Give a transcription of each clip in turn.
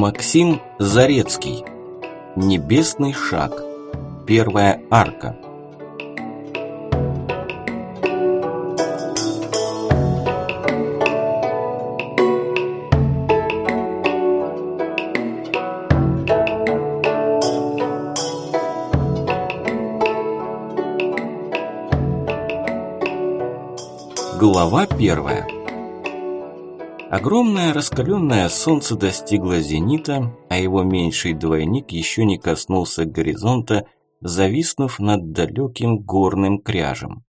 Максим Зарецкий. Небесный шаг. Первая арка. Глава первая. Огромное раскаленное солнце достигло зенита, а его меньший двойник еще не коснулся горизонта, зависнув над далеким горным кряжем.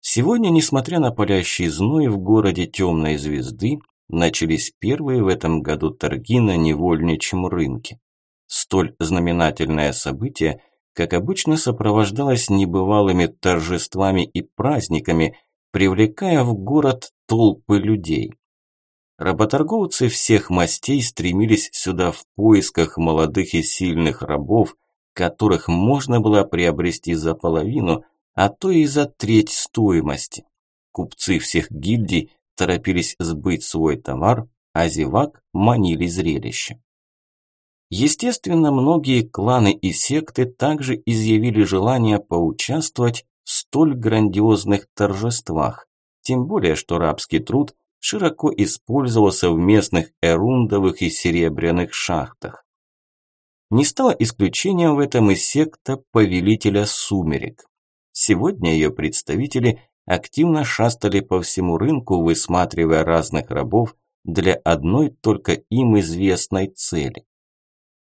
Сегодня, несмотря на палящий зной в городе темной звезды, начались первые в этом году торги на невольничьем рынке. Столь знаменательное событие, как обычно, сопровождалось небывалыми торжествами и праздниками – привлекая в город толпы людей. Работорговцы всех мастей стремились сюда в поисках молодых и сильных рабов, которых можно было приобрести за половину, а то и за треть стоимости. Купцы всех гильдий торопились сбыть свой товар, а зевак манили зрелище. Естественно, многие кланы и секты также изъявили желание поучаствовать столь грандиозных торжествах, тем более что рабский труд широко использовался в местных эрундовых и серебряных шахтах. Не стало исключением в этом и секта Повелителя Сумерек. Сегодня ее представители активно шастали по всему рынку, высматривая разных рабов для одной только им известной цели.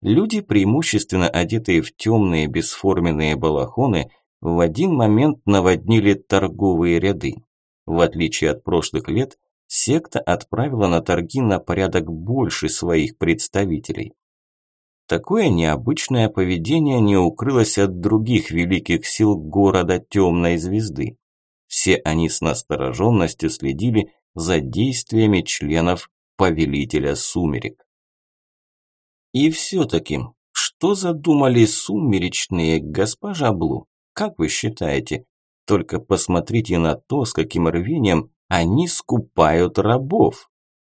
Люди, преимущественно одетые в темные бесформенные балахоны, в один момент наводнили торговые ряды. В отличие от прошлых лет, секта отправила на торги на порядок больше своих представителей. Такое необычное поведение не укрылось от других великих сил города Темной Звезды. Все они с настороженностью следили за действиями членов Повелителя Сумерек. И все-таки, что задумали сумеречные, госпожа Блу? Как вы считаете? Только посмотрите на то, с каким рвением они скупают рабов,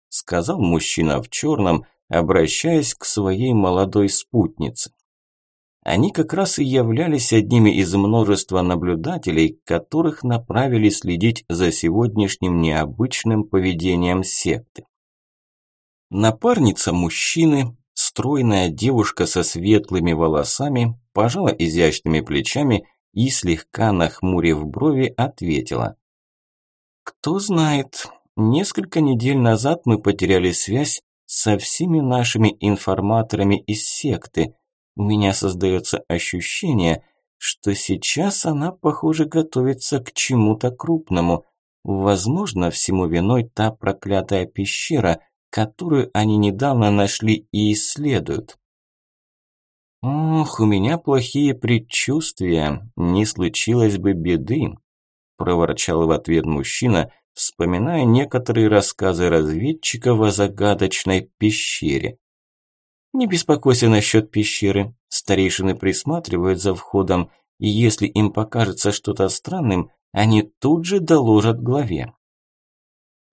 сказал мужчина в черном, обращаясь к своей молодой спутнице. Они как раз и являлись одними из множества наблюдателей, которых направили следить за сегодняшним необычным поведением секты. Напарница мужчины, стройная девушка со светлыми волосами, пожала изящными плечами и, слегка нахмурив брови, ответила. «Кто знает, несколько недель назад мы потеряли связь со всеми нашими информаторами из секты. У меня создается ощущение, что сейчас она, похоже, готовится к чему-то крупному. Возможно, всему виной та проклятая пещера, которую они недавно нашли и исследуют. «Ох, у меня плохие предчувствия, не случилось бы беды», – проворчал в ответ мужчина, вспоминая некоторые рассказы разведчиков о загадочной пещере. «Не беспокойся насчет пещеры, старейшины присматривают за входом, и если им покажется что-то странным, они тут же доложат главе».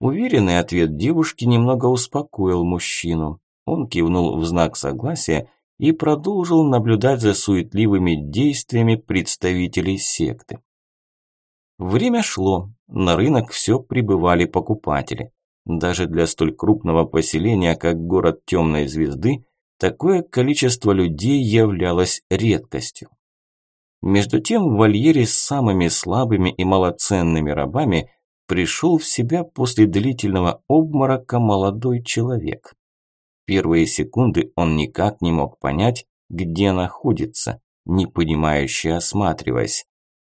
Уверенный ответ девушки немного успокоил мужчину. Он кивнул в знак согласия и продолжил наблюдать за суетливыми действиями представителей секты. Время шло, на рынок все прибывали покупатели. Даже для столь крупного поселения, как город Темной Звезды, такое количество людей являлось редкостью. Между тем в вольере с самыми слабыми и малоценными рабами пришел в себя после длительного обморока молодой человек. Первые секунды он никак не мог понять, где находится, не понимающе осматриваясь.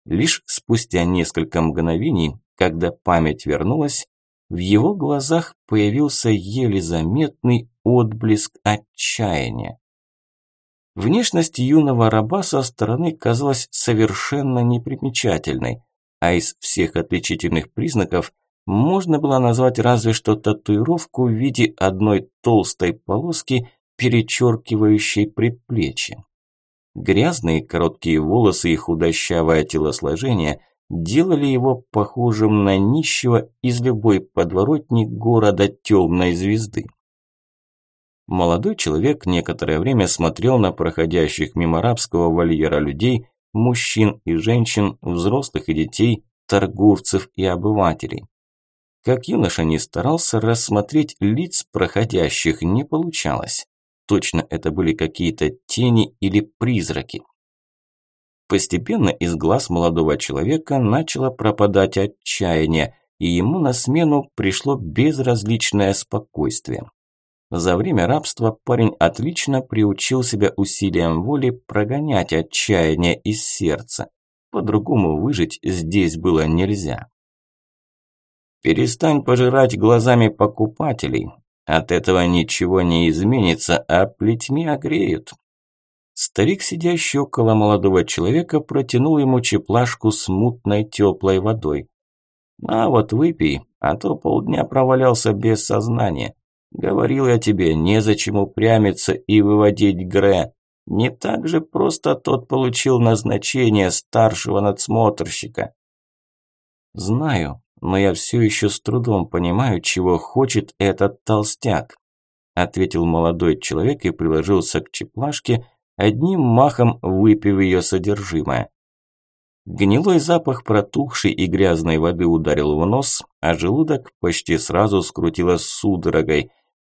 Лишь спустя несколько мгновений, когда память вернулась, в его глазах появился еле заметный отблеск отчаяния. Внешность юного раба со стороны казалась совершенно непримечательной, а из всех отличительных признаков можно было назвать разве что татуировку в виде одной толстой полоски, перечеркивающей предплечье. Грязные короткие волосы и худощавое телосложение делали его похожим на нищего из любой подворотни города темной звезды. Молодой человек некоторое время смотрел на проходящих мимо рабского вольера людей, мужчин и женщин, взрослых и детей, торговцев и обывателей. Как юноша не старался рассмотреть лиц проходящих, не получалось. Точно это были какие-то тени или призраки. Постепенно из глаз молодого человека начало пропадать отчаяние, и ему на смену пришло безразличное спокойствие. За время рабства парень отлично приучил себя усилием воли прогонять отчаяние из сердца. По-другому выжить здесь было нельзя. Перестань пожирать глазами покупателей. От этого ничего не изменится, а плетьми огреют. Старик, сидящий около молодого человека, протянул ему чеплашку с мутной теплой водой. «На вот выпей, а то полдня провалялся без сознания. Говорил я тебе, незачем упрямиться и выводить Гре. Не так же просто тот получил назначение старшего надсмотрщика. Знаю, но я все еще с трудом понимаю, чего хочет этот толстяк, ответил молодой человек и приложился к чеплашке, одним махом выпив ее содержимое. Гнилой запах протухшей и грязной воды ударил в нос, а желудок почти сразу скрутило судорогой.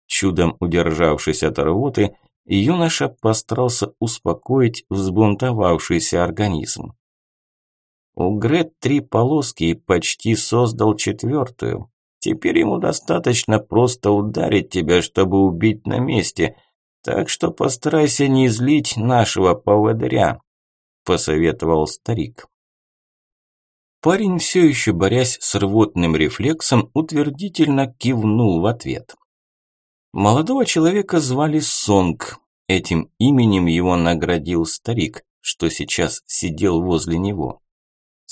Чудом удержавшись от рвоты, юноша постарался успокоить взбунтовавшийся организм. У Грет три полоски и почти создал четвертую. Теперь ему достаточно просто ударить тебя, чтобы убить на месте. Так что постарайся не злить нашего поводыря», – посоветовал старик. Парень, все еще борясь с рвотным рефлексом, утвердительно кивнул в ответ. Молодого человека звали Сонг. Этим именем его наградил старик, что сейчас сидел возле него.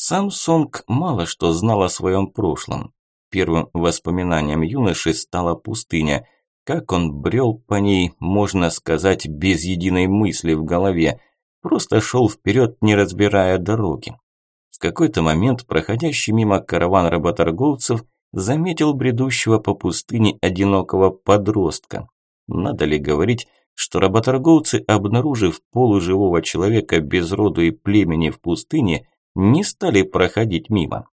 Сам Сонг мало что знал о своем прошлом. Первым воспоминанием юноши стала пустыня. Как он брел по ней, можно сказать, без единой мысли в голове. Просто шел вперед, не разбирая дороги. В какой-то момент проходящий мимо караван работорговцев заметил бредущего по пустыне одинокого подростка. Надо ли говорить, что работорговцы, обнаружив полуживого человека без роду и племени в пустыне, не стали проходить мимо.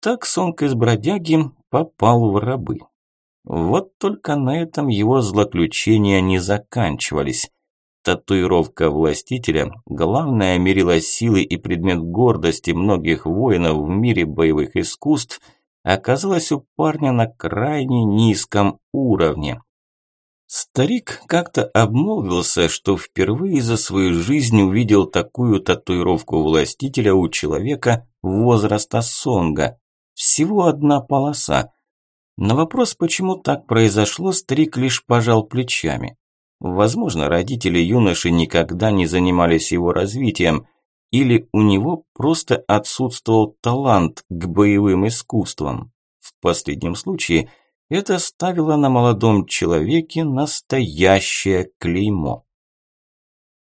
Так Сонг из бродяги попал в рабы. Вот только на этом его злоключения не заканчивались. Татуировка властителя – главная мерила силы и предмет гордости многих воинов в мире боевых искусств – оказалась у парня на крайне низком уровне. Старик как-то обмолвился, что впервые за свою жизнь увидел такую татуировку властителя у человека возраста Сонга. Всего одна полоса. На вопрос, почему так произошло, старик лишь пожал плечами. Возможно, родители юноши никогда не занимались его развитием, или у него просто отсутствовал талант к боевым искусствам. В последнем случае это ставило на молодом человеке настоящее клеймо.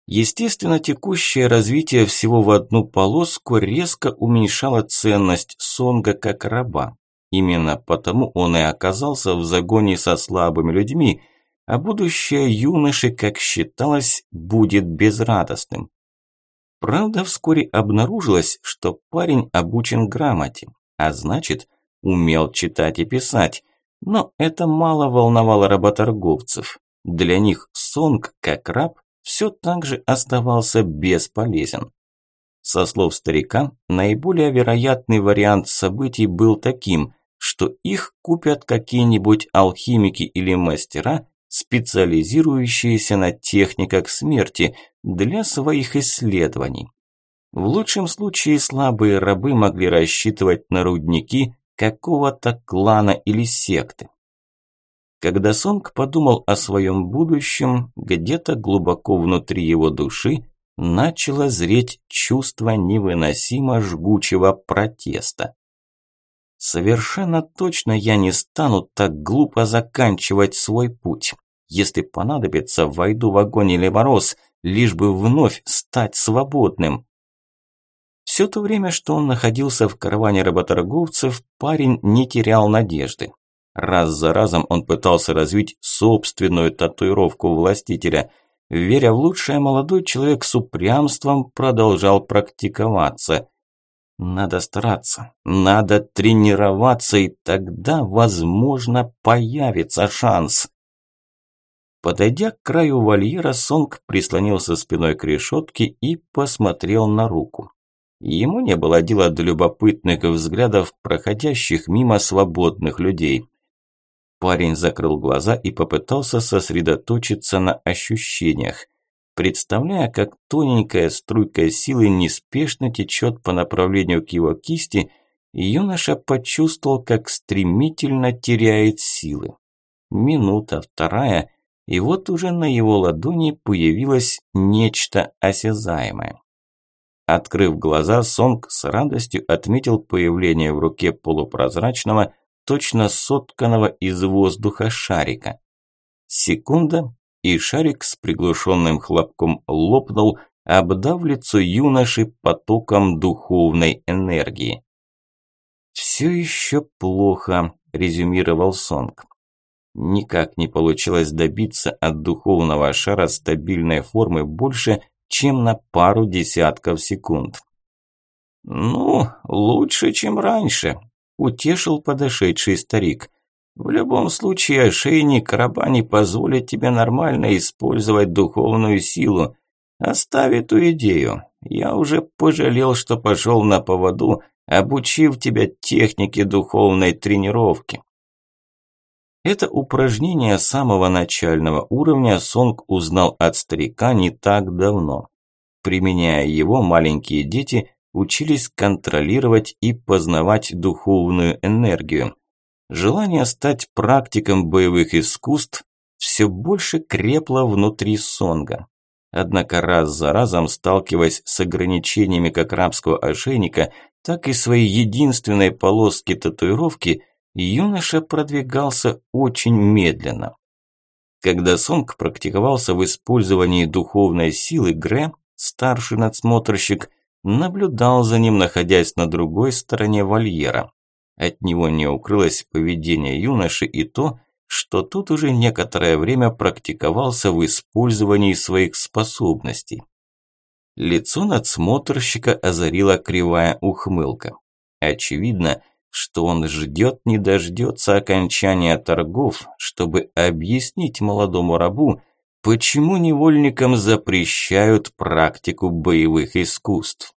Естественно, текущее развитие всего в одну полоску резко уменьшало ценность Сонга как раба. Именно потому он и оказался в загоне со слабыми людьми, а будущее юноши, как считалось, будет безрадостным. Правда, вскоре обнаружилось, что парень обучен грамоте, а значит, умел читать и писать. Но это мало волновало работорговцев. Для них Сонг, как раб, все так же оставался бесполезен. Со слов старика, наиболее вероятный вариант событий был таким, что их купят какие-нибудь алхимики или мастера, специализирующиеся на техниках смерти для своих исследований. В лучшем случае слабые рабы могли рассчитывать на рудники какого-то клана или секты. Когда Сонг подумал о своем будущем, где-то глубоко внутри его души начало зреть чувство невыносимо жгучего протеста. Совершенно точно я не стану так глупо заканчивать свой путь. Если понадобится, войду в огонь или мороз, лишь бы вновь стать свободным. Все то время, что он находился в караване работорговцев, парень не терял надежды. Раз за разом он пытался развить собственную татуировку властителя. Веря в лучшее, молодой человек с упрямством продолжал практиковаться. Надо стараться, надо тренироваться, и тогда, возможно, появится шанс. Подойдя к краю вольера, Сонг прислонился спиной к решетке и посмотрел на руку. Ему не было дела до любопытных взглядов проходящих мимо свободных людей. Парень закрыл глаза и попытался сосредоточиться на ощущениях. Представляя, как тоненькая струйка силы неспешно течет по направлению к его кисти, юноша почувствовал, как стремительно теряет силы. Минута, вторая, и вот уже на его ладони появилось нечто осязаемое. Открыв глаза, Сонг с радостью отметил появление в руке полупрозрачного, точно сотканного из воздуха шарика. Секунда, и шарик с приглушенным хлопком лопнул, обдав лицо юноши потоком духовной энергии. «Все еще плохо», – резюмировал Сонг. Никак не получилось добиться от духовного шара стабильной формы больше, чем на пару десятков секунд. «Ну, лучше, чем раньше», утешил подошедший старик. В любом случае, ошейник раба не позволит тебе нормально использовать духовную силу. Оставь эту идею. Я уже пожалел, что пошел на поводу, обучив тебя технике духовной тренировки. Это упражнение самого начального уровня Сонг узнал от старика не так давно. Применяя его, маленькие дети учились контролировать и познавать духовную энергию. Желание стать практиком боевых искусств все больше крепло внутри Сонга. Однако раз за разом, сталкиваясь с ограничениями как рабского ошейника, так и своей единственной полоски татуировки, юноша продвигался очень медленно. Когда Сонг практиковался в использовании духовной силы, Грэ, старший надсмотрщик, наблюдал за ним, находясь на другой стороне вольера. От него не укрылось поведение юноши и то, что тут уже некоторое время практиковался в использовании своих способностей. Лицо надсмотрщика озарила кривая ухмылка. Очевидно, что он ждет не дождется окончания торгов, чтобы объяснить молодому рабу, Почему невольникам запрещают практику боевых искусств?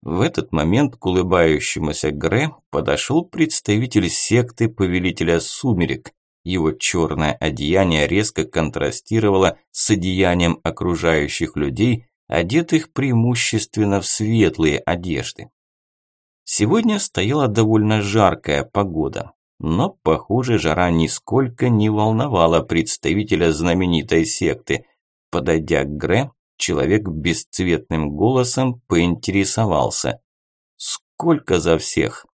В этот момент к улыбающемуся Гре подошел представитель секты Повелителя Сумерек. Его черное одеяние резко контрастировало с одеянием окружающих людей, одетых преимущественно в светлые одежды. Сегодня стояла довольно жаркая погода. Но, похоже, жара нисколько не волновала представителя знаменитой секты. Подойдя к Гре, человек бесцветным голосом поинтересовался. «Сколько за всех?»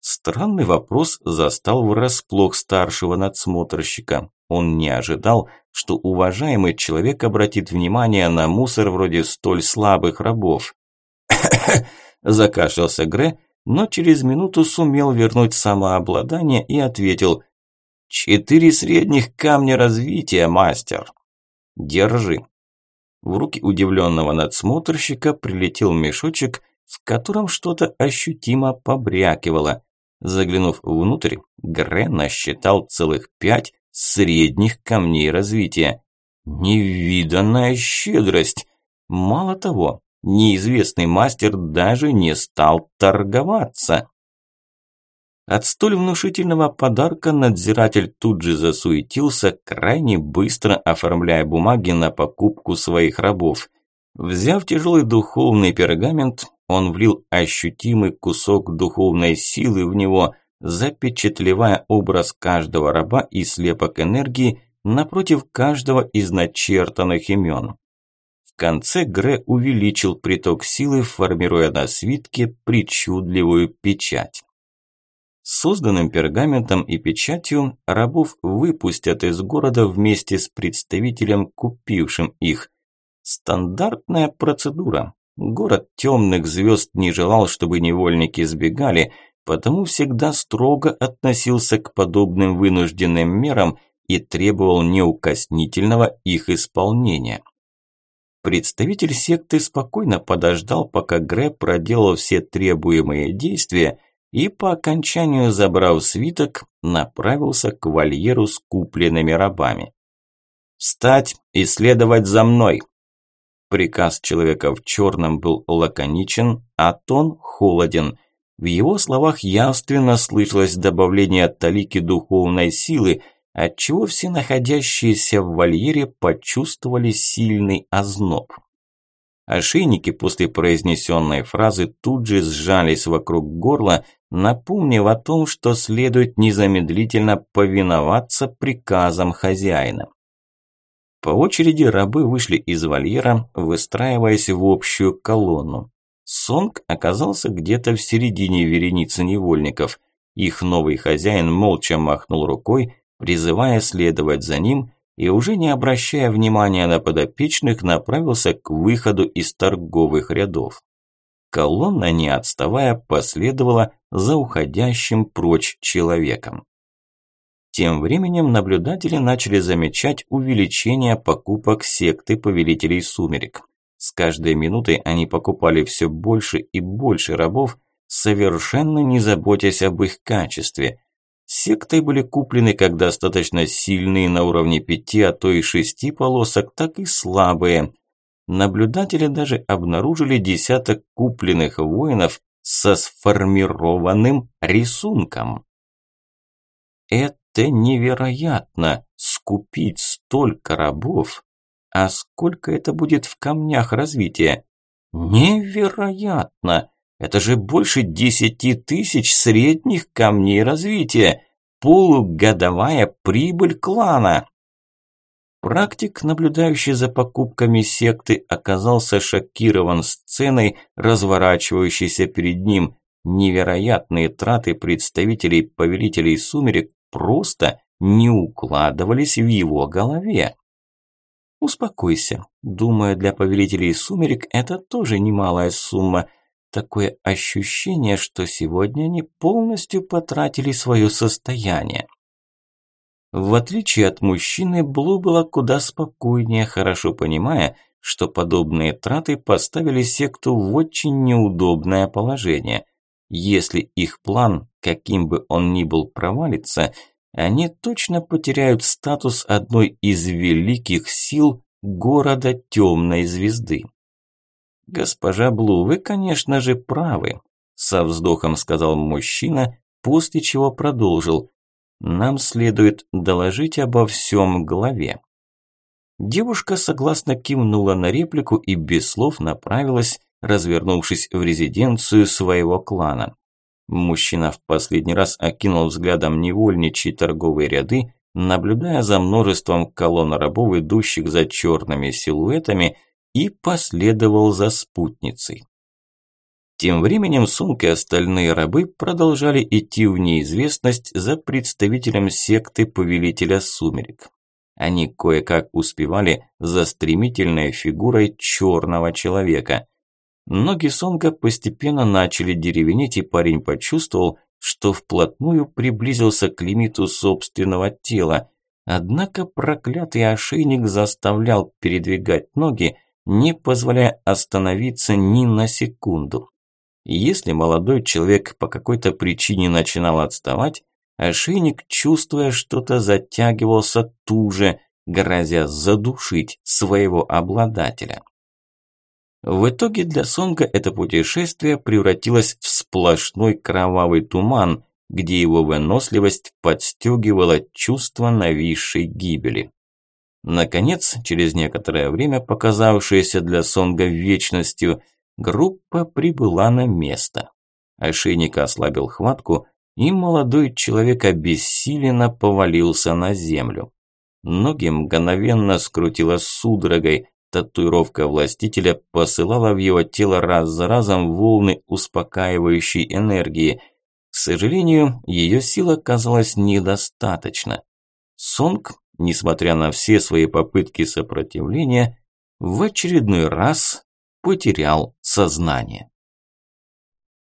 Странный вопрос застал врасплох старшего надсмотрщика. Он не ожидал, что уважаемый человек обратит внимание на мусор вроде столь слабых рабов. Закашлялся Гре, но через минуту сумел вернуть самообладание и ответил «Четыре средних камня развития, мастер!» «Держи!» В руки удивленного надсмотрщика прилетел мешочек, в котором что-то ощутимо побрякивало. Заглянув внутрь, Гре насчитал целых пять средних камней развития. Невиданная щедрость! Мало того, неизвестный мастер даже не стал торговаться. От столь внушительного подарка надзиратель тут же засуетился, крайне быстро оформляя бумаги на покупку своих рабов. Взяв тяжелый духовный пергамент, он влил ощутимый кусок духовной силы в него, запечатлевая образ каждого раба и слепок энергии напротив каждого из начертанных имен. Конце Гре увеличил приток силы, формируя на свитке причудливую печать. Созданным пергаментом и печатью рабов выпустят из города вместе с представителем, купившим их. Стандартная процедура. Город темных звезд не желал, чтобы невольники сбегали, потому всегда строго относился к подобным вынужденным мерам и требовал неукоснительного их исполнения. Представитель секты спокойно подождал, пока Грэб проделал все требуемые действия и по окончанию, забрав свиток, направился к вольеру с купленными рабами. «Встать и следовать за мной!» Приказ человека в черном был лаконичен, а тон холоден. В его словах явственно слышалось добавление талики духовной силы, отчего все находящиеся в вольере почувствовали сильный озноб. Ошейники после произнесенной фразы тут же сжались вокруг горла, напомнив о том, что следует незамедлительно повиноваться приказам хозяина. По очереди рабы вышли из вольера, выстраиваясь в общую колонну. Сонг оказался где-то в середине вереницы невольников. Их новый хозяин молча махнул рукой, призывая следовать за ним, и уже не обращая внимания на подопечных, направился к выходу из торговых рядов. Колонна, не отставая, последовала за уходящим прочь человеком. Тем временем наблюдатели начали замечать увеличение покупок секты повелителей сумерек. С каждой минутой они покупали все больше и больше рабов, совершенно не заботясь об их качестве. Сектой были куплены как достаточно сильные на уровне пяти, а то и шести полосок, так и слабые. Наблюдатели даже обнаружили десяток купленных воинов со сформированным рисунком. Это невероятно, скупить столько рабов. А сколько это будет в камнях развития? Невероятно! Это же больше десяти тысяч средних камней развития. Полугодовая прибыль клана. Практик, наблюдающий за покупками секты, оказался шокирован сценой, разворачивающейся перед ним. Невероятные траты представителей повелителей сумерек просто не укладывались в его голове. Успокойся. Думаю, для повелителей сумерек это тоже немалая сумма – Такое ощущение, что сегодня они полностью потратили свое состояние. В отличие от мужчины, Блу была куда спокойнее, хорошо понимая, что подобные траты поставили секту в очень неудобное положение. Если их план, каким бы он ни был, провалится, они точно потеряют статус одной из великих сил города Темной Звезды. «Госпожа Блу, вы, конечно же, правы», – со вздохом сказал мужчина, после чего продолжил. «Нам следует доложить обо всем главе». Девушка согласно кивнула на реплику и без слов направилась, развернувшись в резиденцию своего клана. Мужчина в последний раз окинул взглядом невольничьи торговые ряды, наблюдая за множеством колонн рабов, идущих за черными силуэтами – и последовал за спутницей. Тем временем Сунг и остальные рабы продолжали идти в неизвестность за представителем секты Повелителя Сумерек. Они кое-как успевали за стремительной фигурой черного человека. Ноги Сонга постепенно начали деревенеть, и парень почувствовал, что вплотную приблизился к лимиту собственного тела. Однако проклятый ошейник заставлял передвигать ноги, не позволяя остановиться ни на секунду. Если молодой человек по какой-то причине начинал отставать, ошейник, чувствуя что-то, затягивался туже, грозя задушить своего обладателя. В итоге для Сонга это путешествие превратилось в сплошной кровавый туман, где его выносливость подстегивала чувство нависшей гибели. Наконец, через некоторое время, показавшееся для Сонга вечностью, группа прибыла на место. Ошейник ослабил хватку, и молодой человек обессиленно повалился на землю. Ноги мгновенно скрутило судорогой, татуировка властителя посылала в его тело раз за разом волны успокаивающей энергии. К сожалению, ее сил оказалось недостаточно. Сонг несмотря на все свои попытки сопротивления, в очередной раз потерял сознание.